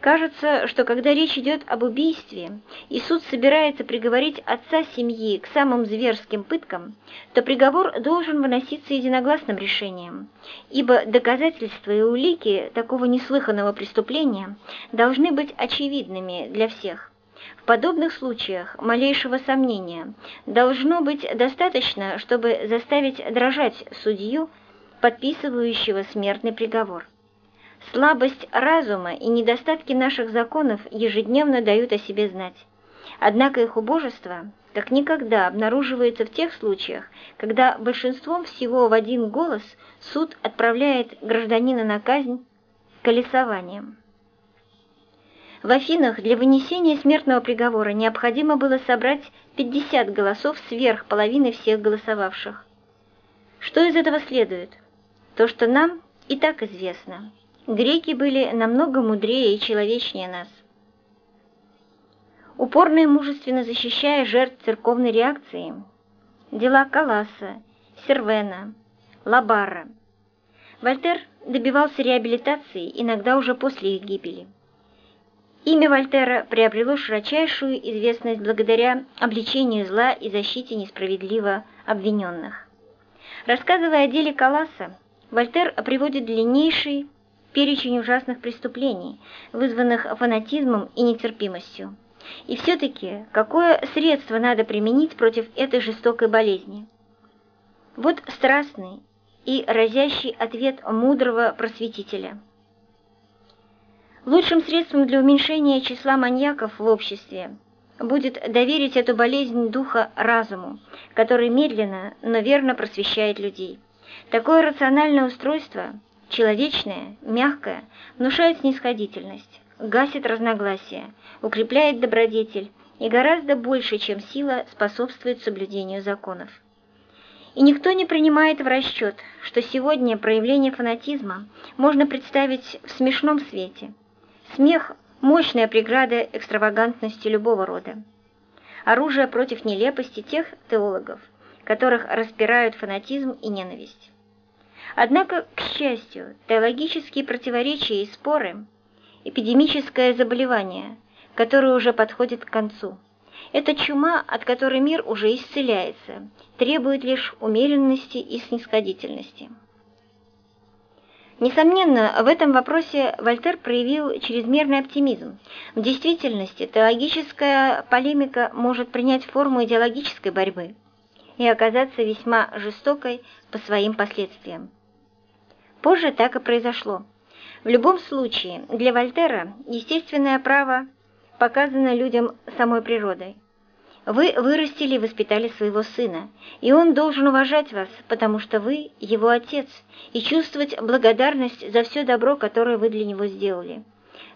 Кажется, что когда речь идет об убийстве, и суд собирается приговорить отца семьи к самым зверским пыткам, то приговор должен выноситься единогласным решением, ибо доказательства и улики такого неслыханного преступления должны быть очевидными для всех. В подобных случаях малейшего сомнения должно быть достаточно, чтобы заставить дрожать судью, подписывающего смертный приговор. Слабость разума и недостатки наших законов ежедневно дают о себе знать. Однако их убожество как никогда обнаруживается в тех случаях, когда большинством всего в один голос суд отправляет гражданина на казнь колесованием. В Афинах для вынесения смертного приговора необходимо было собрать 50 голосов сверх половины всех голосовавших. Что из этого следует? То, что нам и так известно. Греки были намного мудрее и человечнее нас. Упорно и мужественно защищая жертв церковной реакции, дела Каласа, Сервена, Лабара, Вольтер добивался реабилитации иногда уже после их гибели. Имя Вольтера приобрело широчайшую известность благодаря обличению зла и защите несправедливо обвиненных. Рассказывая о деле Каласа, Вольтер приводит длиннейший перечень ужасных преступлений, вызванных фанатизмом и нетерпимостью. И все-таки, какое средство надо применить против этой жестокой болезни? Вот страстный и разящий ответ мудрого просветителя. Лучшим средством для уменьшения числа маньяков в обществе будет доверить эту болезнь духа разуму, который медленно, но верно просвещает людей. Такое рациональное устройство – Человечное, мягкое, внушает снисходительность, гасит разногласия, укрепляет добродетель и гораздо больше, чем сила, способствует соблюдению законов. И никто не принимает в расчет, что сегодня проявление фанатизма можно представить в смешном свете. Смех мощная преграда экстравагантности любого рода, оружие против нелепости тех теологов, которых распирают фанатизм и ненависть. Однако, к счастью, теологические противоречия и споры – эпидемическое заболевание, которое уже подходит к концу. Это чума, от которой мир уже исцеляется, требует лишь умеренности и снисходительности. Несомненно, в этом вопросе Вольтер проявил чрезмерный оптимизм. В действительности, теологическая полемика может принять форму идеологической борьбы и оказаться весьма жестокой по своим последствиям. Позже так и произошло. В любом случае, для Вольтера естественное право показано людям самой природой. Вы вырастили и воспитали своего сына, и он должен уважать вас, потому что вы его отец, и чувствовать благодарность за все добро, которое вы для него сделали.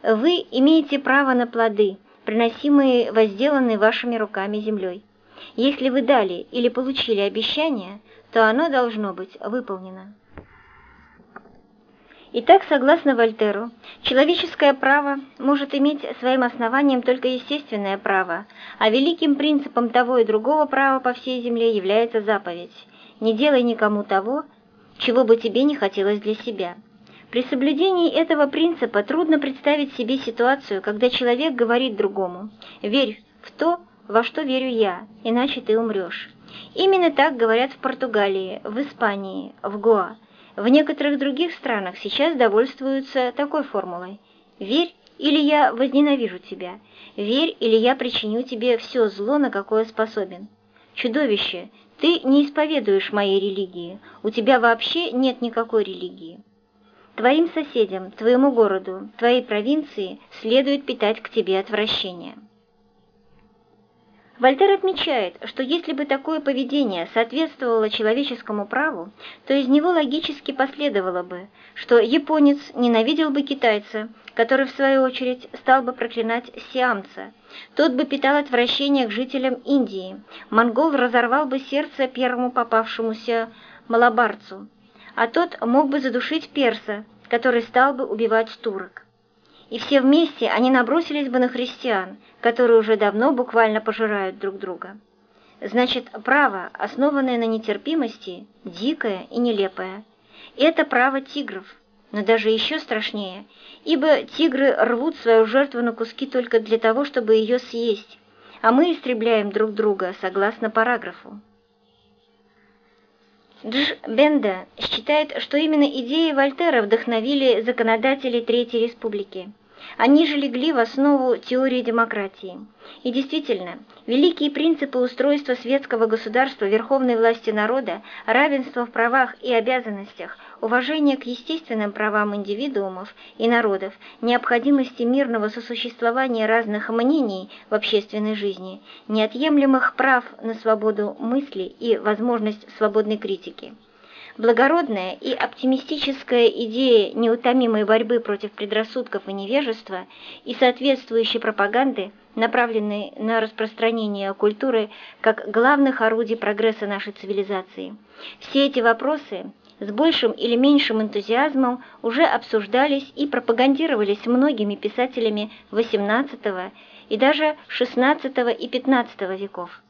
Вы имеете право на плоды, приносимые возделанной вашими руками землей. Если вы дали или получили обещание, то оно должно быть выполнено. Итак, согласно Вольтеру, человеческое право может иметь своим основанием только естественное право, а великим принципом того и другого права по всей земле является заповедь «Не делай никому того, чего бы тебе не хотелось для себя». При соблюдении этого принципа трудно представить себе ситуацию, когда человек говорит другому «Верь в то, во что верю я, иначе ты умрешь». Именно так говорят в Португалии, в Испании, в Гоа, в некоторых других странах сейчас довольствуются такой формулой «Верь, или я возненавижу тебя, верь, или я причиню тебе все зло, на какое способен». Чудовище, ты не исповедуешь моей религии, у тебя вообще нет никакой религии. Твоим соседям, твоему городу, твоей провинции следует питать к тебе отвращение. Вольтер отмечает, что если бы такое поведение соответствовало человеческому праву, то из него логически последовало бы, что японец ненавидел бы китайца, который, в свою очередь, стал бы проклинать сиамца. Тот бы питал отвращение к жителям Индии, монгол разорвал бы сердце первому попавшемуся малабарцу, а тот мог бы задушить перса, который стал бы убивать турок и все вместе они набросились бы на христиан, которые уже давно буквально пожирают друг друга. Значит, право, основанное на нетерпимости, дикое и нелепое. Это право тигров, но даже еще страшнее, ибо тигры рвут свою жертву на куски только для того, чтобы ее съесть, а мы истребляем друг друга согласно параграфу. Дж. Бенда считает, что именно идеи Вольтера вдохновили законодателей Третьей Республики. Они же легли в основу теории демократии. И действительно, великие принципы устройства светского государства, верховной власти народа, равенства в правах и обязанностях, уважение к естественным правам индивидуумов и народов, необходимости мирного сосуществования разных мнений в общественной жизни, неотъемлемых прав на свободу мысли и возможность свободной критики. Благородная и оптимистическая идея неутомимой борьбы против предрассудков и невежества и соответствующей пропаганды, направленной на распространение культуры как главных орудий прогресса нашей цивилизации. Все эти вопросы с большим или меньшим энтузиазмом уже обсуждались и пропагандировались многими писателями XVIII и даже XVI и XV веков.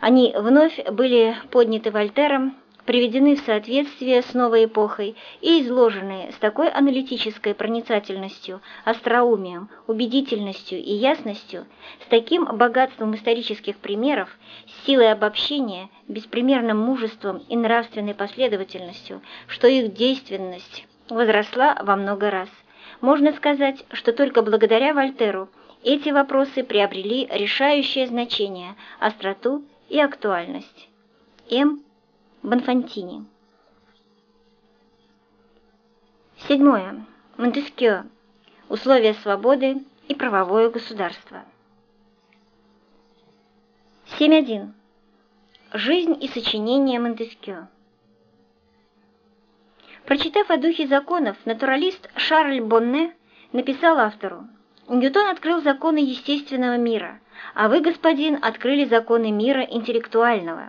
Они вновь были подняты Вольтером приведены в соответствие с новой эпохой и изложены с такой аналитической проницательностью, остроумием, убедительностью и ясностью, с таким богатством исторических примеров, силой обобщения, беспримерным мужеством и нравственной последовательностью, что их действенность возросла во много раз. Можно сказать, что только благодаря Вольтеру эти вопросы приобрели решающее значение, остроту и актуальность. М. Бонфантини. Седьмое. Монтескио. Условия свободы и правовое государство. 7.1. Жизнь и сочинение Монтескио. Прочитав о духе законов, натуралист Шарль Бонне написал автору «Ньютон открыл законы естественного мира, а вы, господин, открыли законы мира интеллектуального».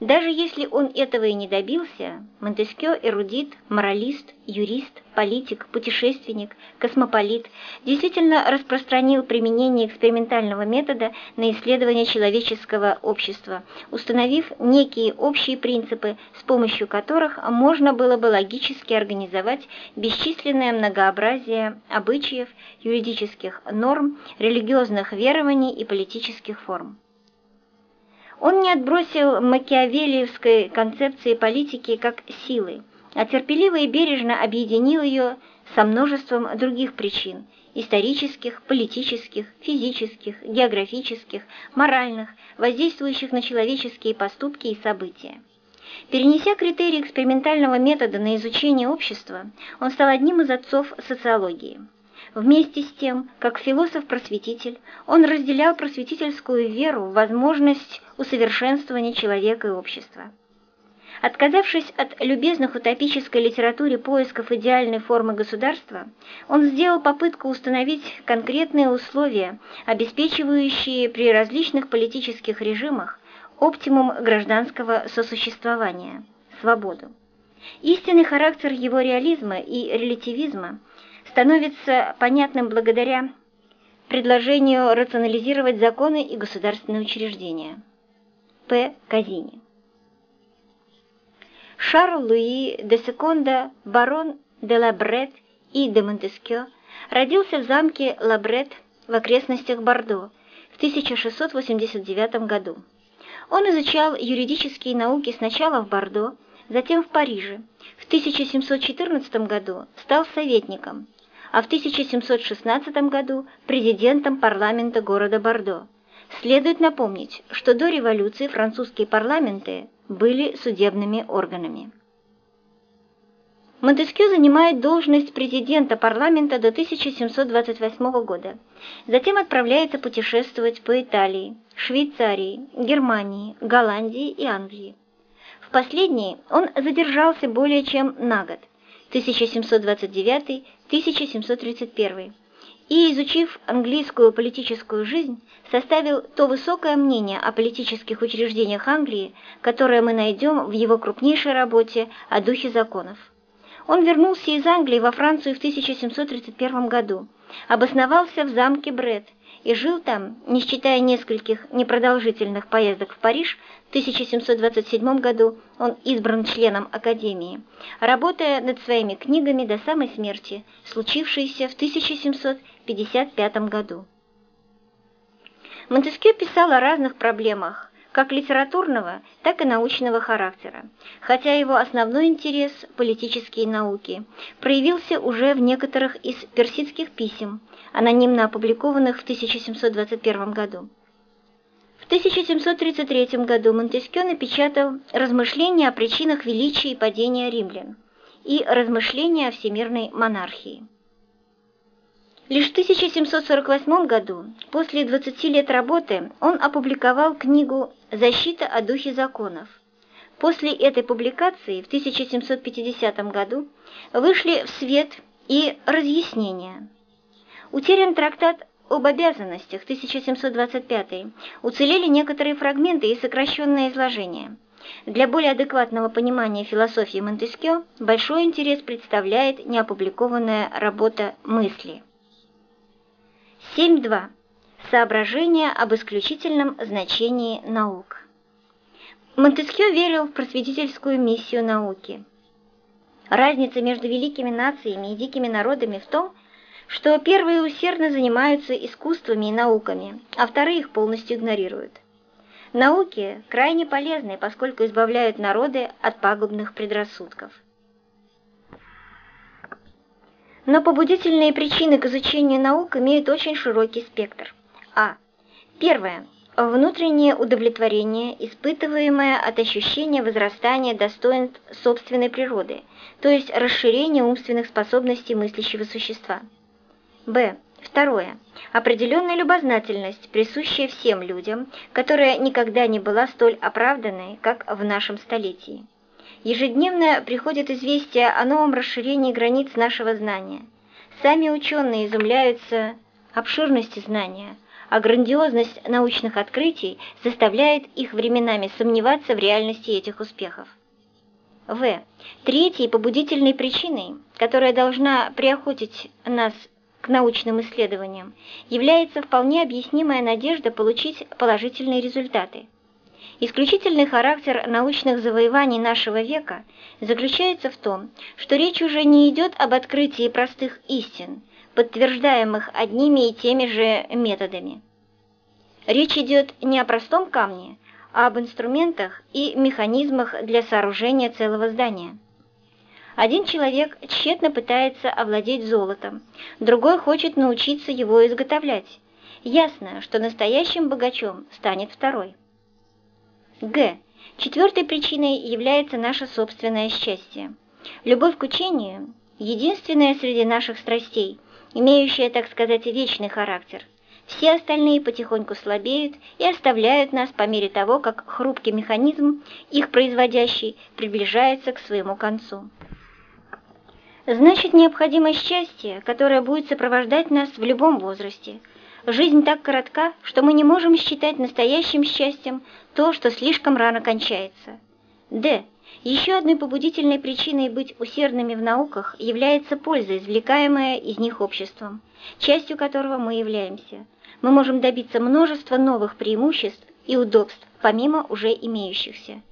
Даже если он этого и не добился, Монтескьё – эрудит, моралист, юрист, политик, путешественник, космополит, действительно распространил применение экспериментального метода на исследование человеческого общества, установив некие общие принципы, с помощью которых можно было бы логически организовать бесчисленное многообразие обычаев, юридических норм, религиозных верований и политических форм. Он не отбросил макиавелиевской концепции политики как силы, а терпеливо и бережно объединил ее со множеством других причин – исторических, политических, физических, географических, моральных, воздействующих на человеческие поступки и события. Перенеся критерии экспериментального метода на изучение общества, он стал одним из отцов социологии – Вместе с тем, как философ-просветитель, он разделял просветительскую веру в возможность усовершенствования человека и общества. Отказавшись от любезных утопической литературе поисков идеальной формы государства, он сделал попытку установить конкретные условия, обеспечивающие при различных политических режимах оптимум гражданского сосуществования – свободу. Истинный характер его реализма и релятивизма – становится понятным благодаря предложению рационализировать законы и государственные учреждения. П. Казини. Шарл Луи де Секонда, барон де Лабрет и де Монтескё, родился в замке Лабрет в окрестностях Бордо в 1689 году. Он изучал юридические науки сначала в Бордо, затем в Париже. В 1714 году стал советником, а в 1716 году президентом парламента города Бордо. Следует напомнить, что до революции французские парламенты были судебными органами. Монтескью занимает должность президента парламента до 1728 года. Затем отправляется путешествовать по Италии, Швейцарии, Германии, Голландии и Англии. В последней он задержался более чем на год, 1729-1731, и, изучив английскую политическую жизнь, составил то высокое мнение о политических учреждениях Англии, которое мы найдем в его крупнейшей работе о духе законов. Он вернулся из Англии во Францию в 1731 году, обосновался в замке Бред и жил там, не считая нескольких непродолжительных поездок в Париж, в 1727 году он избран членом Академии, работая над своими книгами до самой смерти, случившейся в 1755 году. Монтескье писал о разных проблемах, как литературного, так и научного характера, хотя его основной интерес – политические науки – проявился уже в некоторых из персидских писем, анонимно опубликованных в 1721 году. В 1733 году Монтескьё напечатал «Размышления о причинах величия и падения римлян» и «Размышления о всемирной монархии». Лишь в 1748 году, после 20 лет работы, он опубликовал книгу «Защита о духе законов». После этой публикации в 1750 году вышли в свет и разъяснения. Утерян трактат об обязанностях 1725, уцелели некоторые фрагменты и сокращенное изложение. Для более адекватного понимания философии Монтескьё большой интерес представляет неопубликованная работа «Мысли». 7.2. Соображения об исключительном значении наук. Монтескьё верил в просветительскую миссию науки. Разница между великими нациями и дикими народами в том, что первые усердно занимаются искусствами и науками, а вторые их полностью игнорируют. Науки крайне полезны, поскольку избавляют народы от пагубных предрассудков. Но побудительные причины к изучению наук имеют очень широкий спектр. А. Первое. Внутреннее удовлетворение, испытываемое от ощущения возрастания достоинств собственной природы, то есть расширение умственных способностей мыслящего существа. Б. Второе. Определенная любознательность, присущая всем людям, которая никогда не была столь оправданной, как в нашем столетии. Ежедневно приходят известия о новом расширении границ нашего знания. Сами ученые изумляются обширности знания, а грандиозность научных открытий заставляет их временами сомневаться в реальности этих успехов. В. Третьей побудительной причиной, которая должна приохотить нас к научным исследованиям, является вполне объяснимая надежда получить положительные результаты. Исключительный характер научных завоеваний нашего века заключается в том, что речь уже не идет об открытии простых истин, подтверждаемых одними и теми же методами. Речь идет не о простом камне, а об инструментах и механизмах для сооружения целого здания. Один человек тщетно пытается овладеть золотом, другой хочет научиться его изготовлять. Ясно, что настоящим богачом станет второй. Г. Четвертой причиной является наше собственное счастье. Любовь к учению – единственная среди наших страстей, имеющая, так сказать, вечный характер. Все остальные потихоньку слабеют и оставляют нас по мере того, как хрупкий механизм, их производящий, приближается к своему концу. Значит, необходимо счастье, которое будет сопровождать нас в любом возрасте. Жизнь так коротка, что мы не можем считать настоящим счастьем то, что слишком рано кончается. Д. Еще одной побудительной причиной быть усердными в науках является польза, извлекаемая из них обществом, частью которого мы являемся. Мы можем добиться множества новых преимуществ и удобств, помимо уже имеющихся.